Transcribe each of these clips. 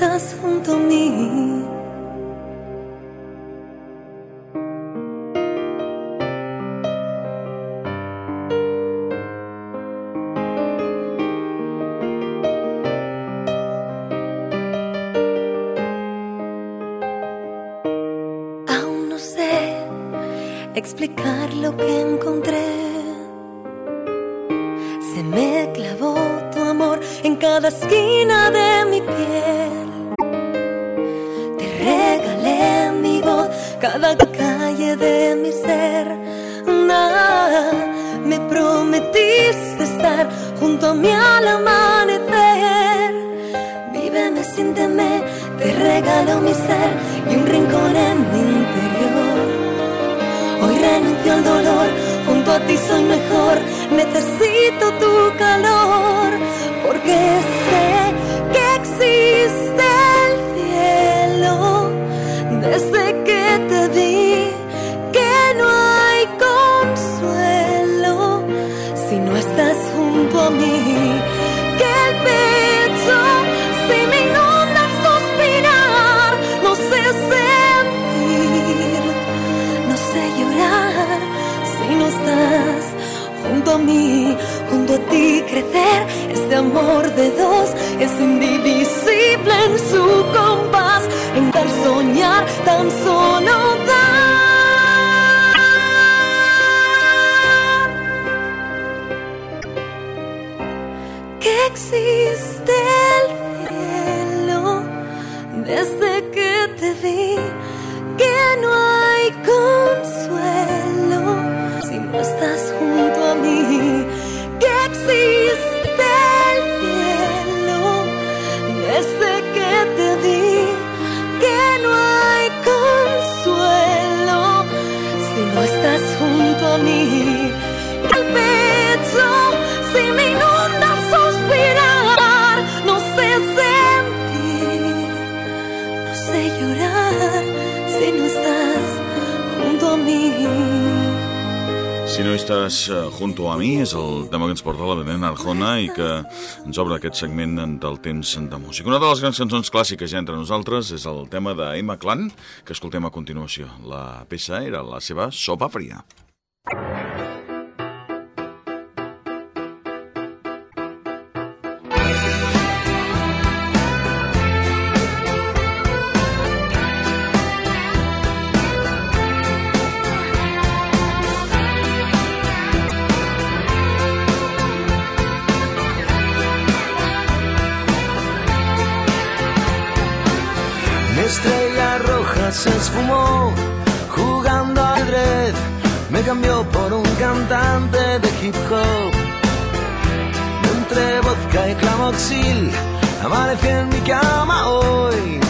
estás junto a mí. Aún no sé explicar lo que encontré. Se me clavó tu amor en cada esquina de mi piel. Cada calle de mi ser. Ah, me prometiste estar junto a mí al amanecer. Víveme, siénteme, te regalo mi ser y un rincón en mi interior. Hoy renuncio al dolor, junto a ti soy mejor, necesito tu calor, porque sé junto a ti crecer, este amor de dos es indivisible en su compás, en tal soñar tan solo dar. que existe Estàs eh, junto a mi és el tema que ens porta la Belén Arjona i que ens obre aquest segment del temps de música. Una de les grans cançons clàssiques ja entre nosaltres és el tema d'Emma Clan, que escoltem a continuació. La peça era la seva sopa fria. Amanecí en mi cama hoy.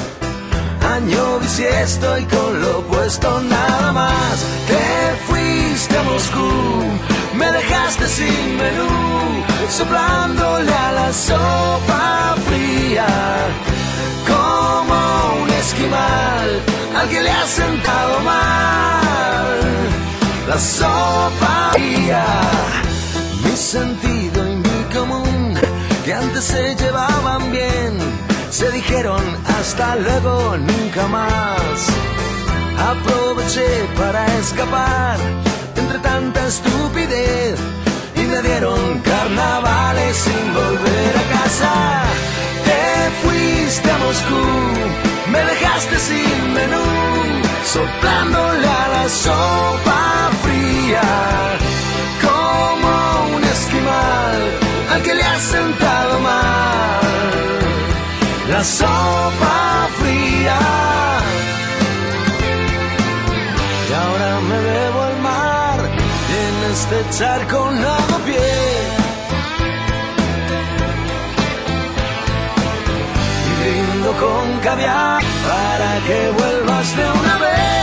Año bisiesto y con lo puesto nada más. Te fuiste a Moscú, me dejaste sin menú, soplándole a la sopa fría como un esquimal al que le ha sentado mal la sopa fría. Mi sentido que antes se llevaban bien, se dijeron hasta luego, nunca más. Aproveché para escapar entre tanta estupidez y me dieron carnavales sin volver a casa. Te fuiste a Moscú, me dejaste sin menú, soplándole a la sopa fría al que le ha sentado mal. La sopa fría. Y ahora me bebo al mar en este charco lavapié. Y brindo con caviar para que vuelvas de una vez.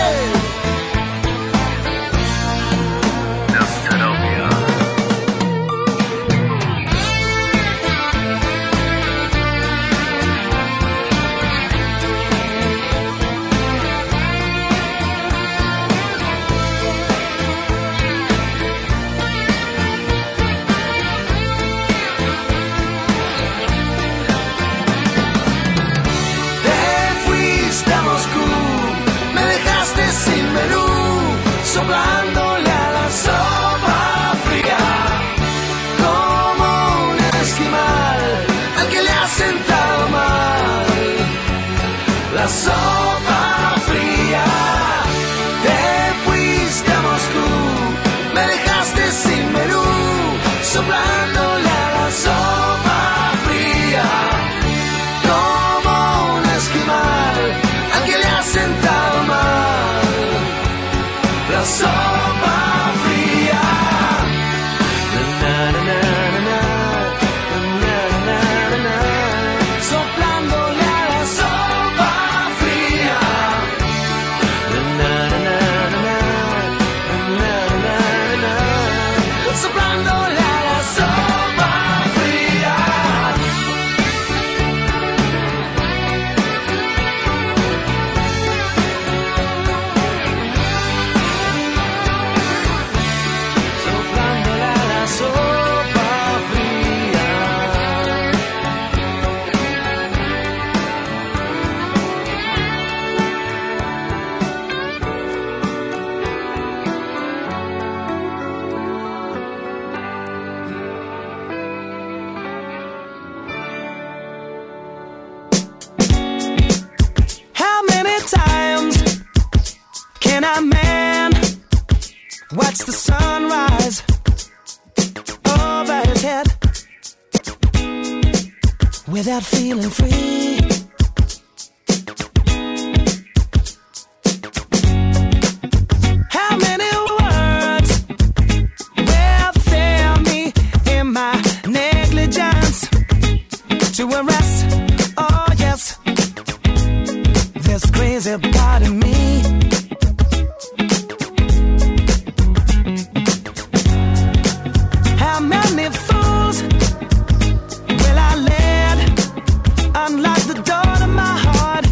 the door to my heart.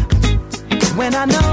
When I know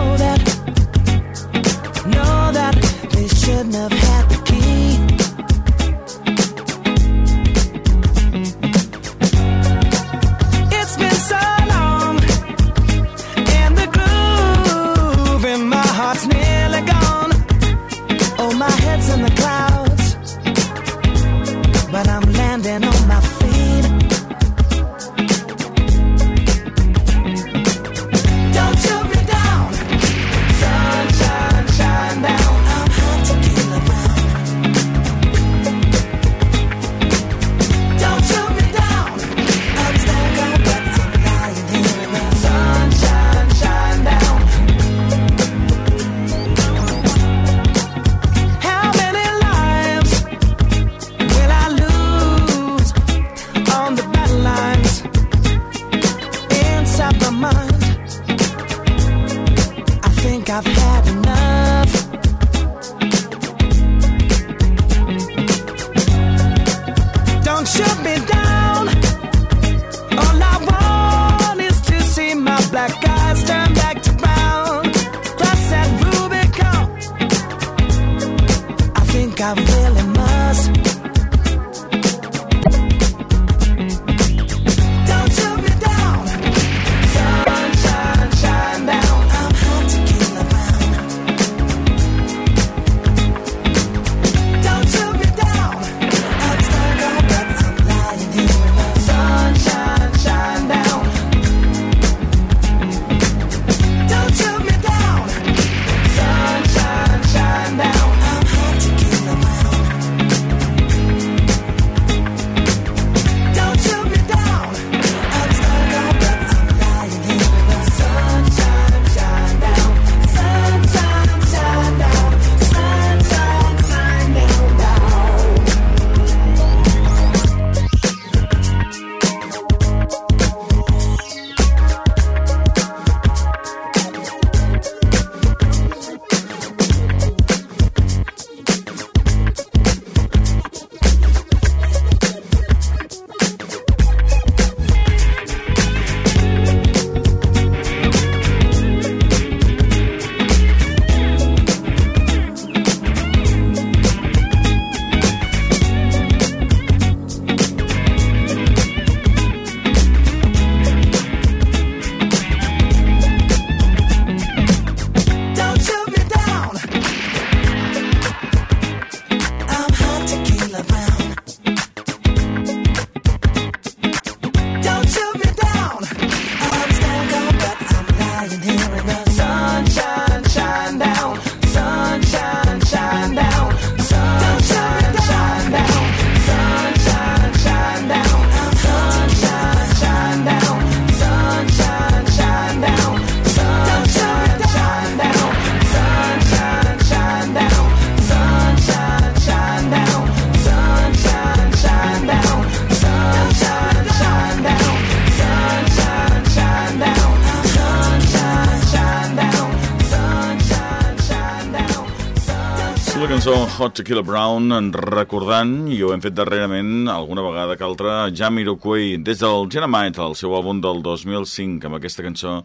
Hot Tequila Brown recordant, i ho hem fet darrerament alguna vegada que altra, Jamiroquai des del Dynamite, el seu àlbum del 2005, amb aquesta cançó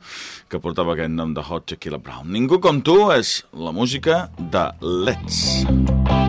que portava aquest nom de Hot Tequila Brown. Ningú com tu és la música de Let's. Let's.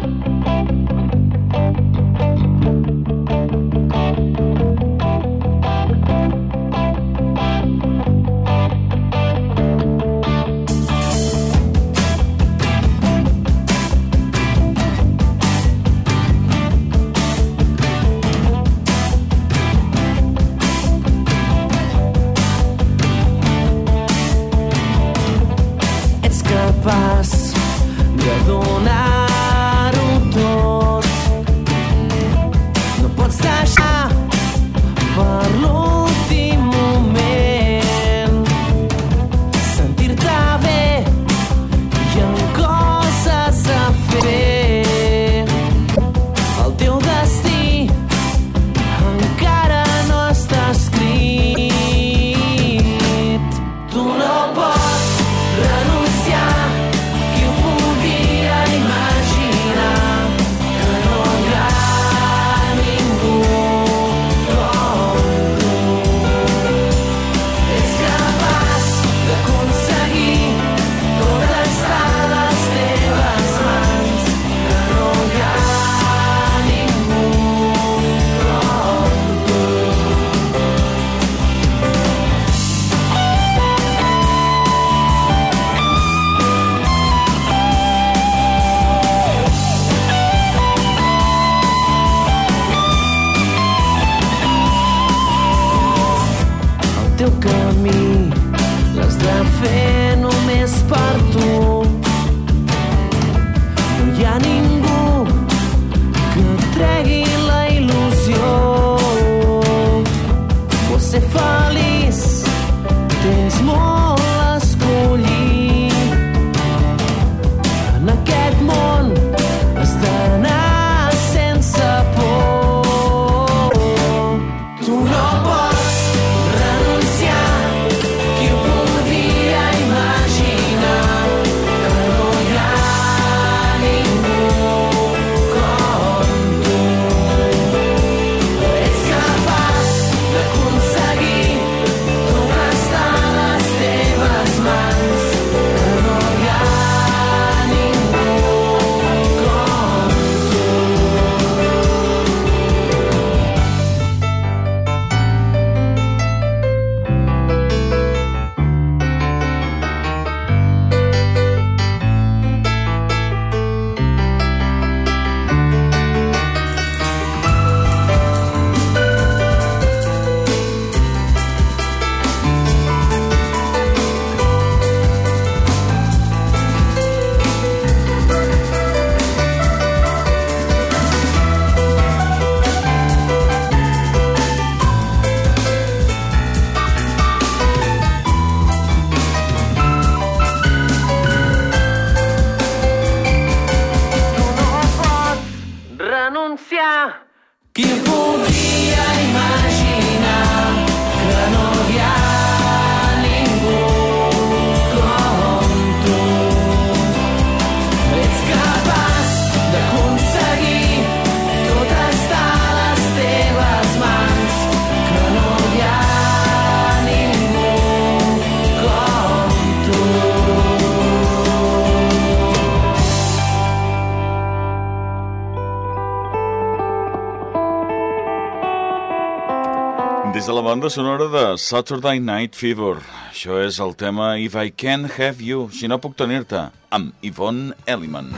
Banda sonora de Saturday Night Fever. Això és el tema If I Can't Have You, si no puc tenir-te, amb Yvonne Elliman.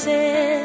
say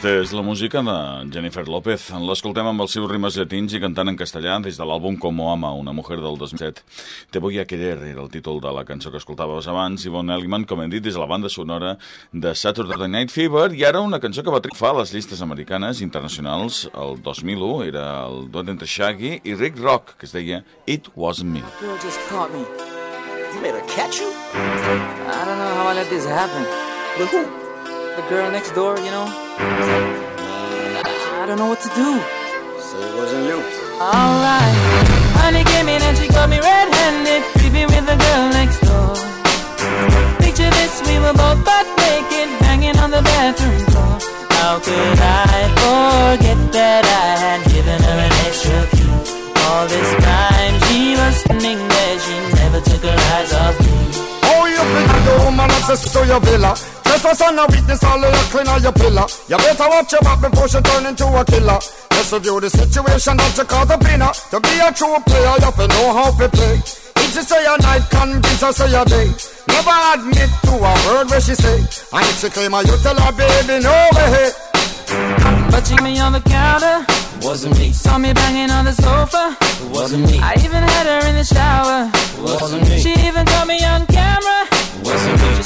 Aquesta és la música de Jennifer López. L'escoltem amb els seus rimes llatins i cantant en castellà des de l'àlbum Como ama, una mujer del 2007. Te voy a querer era el títol de la cançó que escoltaves abans. Yvonne Elliman, com hem dit, des de la banda sonora de Saturday Night Fever i ara una cançó que va triomfar a les llistes americanes internacionals el 2001. Era el duet entre Shaggy i Rick Rock, que es deia It Was Me. You just caught me. You made her catch you? I don't know how I let this happen. But who? The girl next door, you know? I don't know what to do. So it wasn't you. Alright. Honey came in and she caught me red-handed, creeping with the girl next door. Picture this, we were both butt naked, banging on the bathroom floor. How could I forget that I had given her an extra key? All this time she was standing there, she never took her eyes off me. Oh, you think I know, man, access to your villa? Just for son of witness all the clean on your pillar. You better watch your back before she turn into a killer. Just review the situation that you call the winner. To be a true player, you have to know how to play. If she say a night, convince her say a day. Never admit to a word where she say. And if she claim her, you tell her, baby, no way. Touching me on the counter wasn't me. Saw me banging on the sofa, wasn't me. I even had her in the shower, wasn't me. She even caught me on camera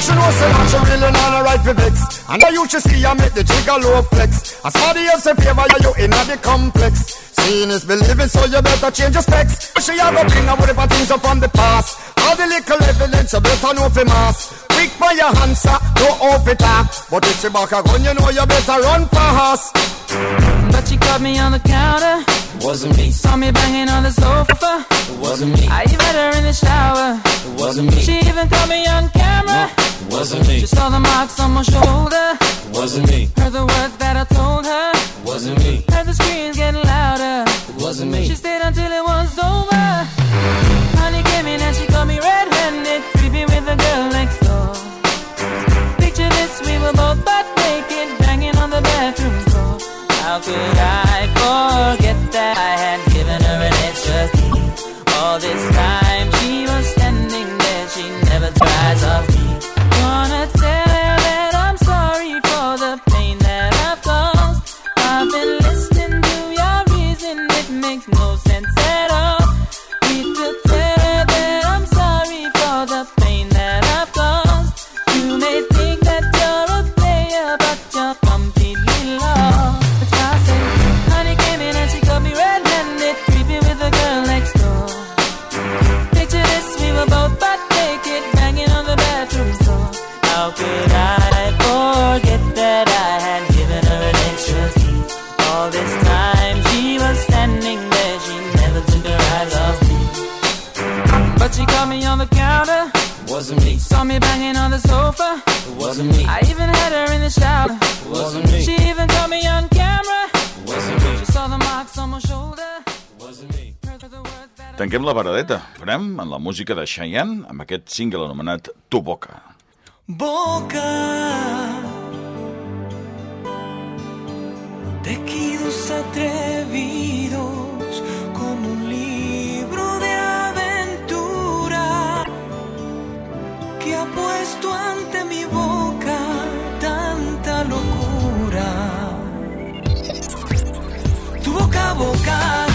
Make sure know say that she really not a right for vex. And I used to see I make the jigger low flex. As somebody else in favor, you in the complex. Seeing is believing, so you better change your specs. She have a bring up whatever things up from the past. All the little evidence, you better know for mass. Quick for your answer, no off it up. But if she back a gun, you know you better run fast. But she caught me on the counter, Wasn't me. saw me banging on the sofa. Wasn't me. I even had her in the shower. It wasn't me. She even caught me on camera. Wasn't me. She saw the marks on my shoulder. Wasn't me. Heard the words that I told Tanquem la paradeta. Farem en la música de Cheyenne amb aquest single anomenat Tu Boca. boca. Tejidos atrevidos como un libro de aventura que ha puesto ante mi boca tanta locura. Tu boca a boca